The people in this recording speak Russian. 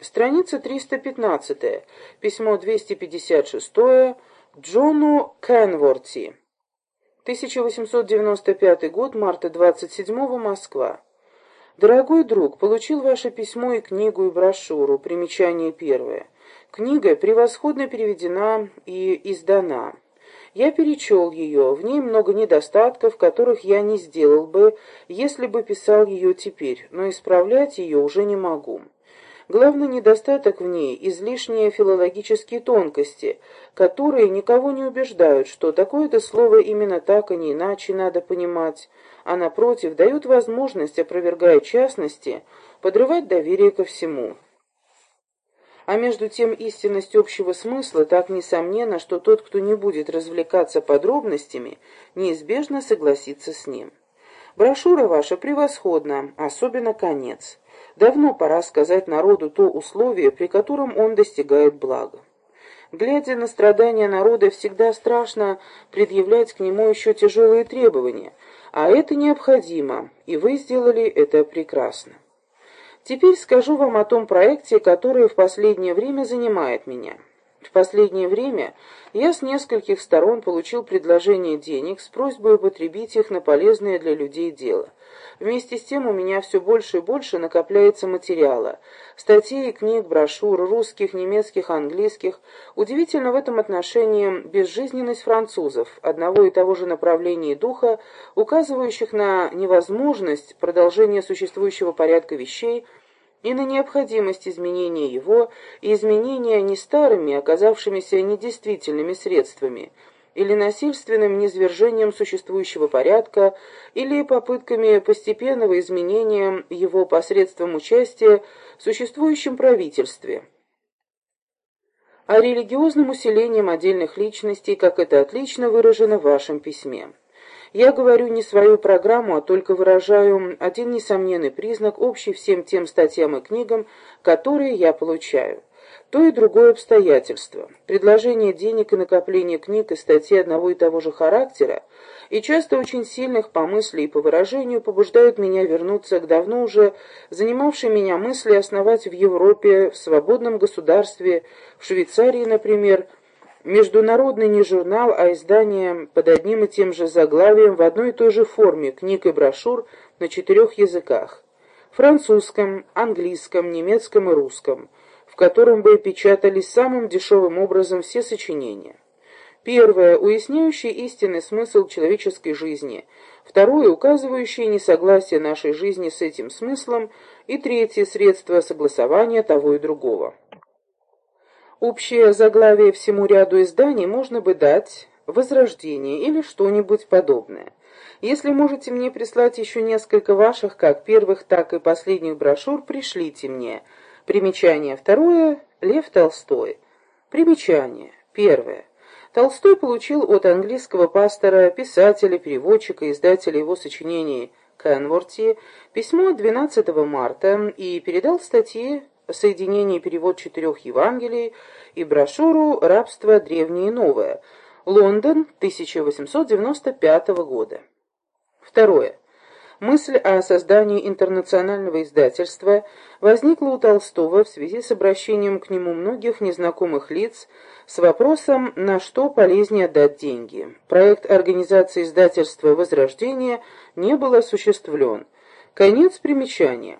Страница 315, письмо 256 Джону Кенворти. 1895 год, марта 27 Москва. Дорогой друг, получил ваше письмо и книгу, и брошюру. Примечание первое. Книга превосходно переведена и издана. Я перечел ее, в ней много недостатков, которых я не сделал бы, если бы писал ее теперь, но исправлять ее уже не могу. Главный недостаток в ней – излишние филологические тонкости, которые никого не убеждают, что такое-то слово именно так, а не иначе надо понимать, а напротив, дают возможность, опровергая частности, подрывать доверие ко всему. А между тем истинность общего смысла так несомненно, что тот, кто не будет развлекаться подробностями, неизбежно согласится с ним. Брошюра ваша превосходна, особенно конец. Давно пора сказать народу то условие, при котором он достигает блага. Глядя на страдания народа, всегда страшно предъявлять к нему еще тяжелые требования, а это необходимо, и вы сделали это прекрасно. Теперь скажу вам о том проекте, который в последнее время занимает меня. В последнее время я с нескольких сторон получил предложение денег с просьбой употребить их на полезное для людей дело. Вместе с тем у меня все больше и больше накопляется материала. Статей, книг, брошюр, русских, немецких, английских. Удивительно в этом отношении безжизненность французов, одного и того же направления духа, указывающих на невозможность продолжения существующего порядка вещей – и на необходимость изменения его и изменения не старыми, оказавшимися недействительными средствами, или насильственным низвержением существующего порядка, или попытками постепенного изменения его посредством участия в существующем правительстве, а религиозным усилением отдельных личностей, как это отлично выражено в вашем письме. Я говорю не свою программу, а только выражаю один несомненный признак, общий всем тем статьям и книгам, которые я получаю. То и другое обстоятельство. Предложение денег и накопление книг и статей одного и того же характера и часто очень сильных по мысли и по выражению побуждают меня вернуться к давно уже занимавшей меня мысли основать в Европе, в свободном государстве, в Швейцарии, например, Международный не журнал, а издание под одним и тем же заглавием в одной и той же форме книг и брошюр на четырех языках – французском, английском, немецком и русском, в котором бы печатались самым дешевым образом все сочинения. Первое – уясняющее истинный смысл человеческой жизни. Второе – указывающее несогласие нашей жизни с этим смыслом. И третье – средство согласования того и другого. Общее заглавие всему ряду изданий можно бы дать «Возрождение» или что-нибудь подобное. Если можете мне прислать еще несколько ваших, как первых, так и последних брошюр, пришлите мне. Примечание второе – Лев Толстой. Примечание первое. Толстой получил от английского пастора, писателя, переводчика, издателя его сочинений Кенворти письмо 12 марта и передал статьи соединение перевод четырех Евангелий и брошюру «Рабство древнее и новое», Лондон, 1895 года. Второе. Мысль о создании интернационального издательства возникла у Толстого в связи с обращением к нему многих незнакомых лиц с вопросом, на что полезнее отдать деньги. Проект организации издательства «Возрождение» не был осуществлен. Конец примечания.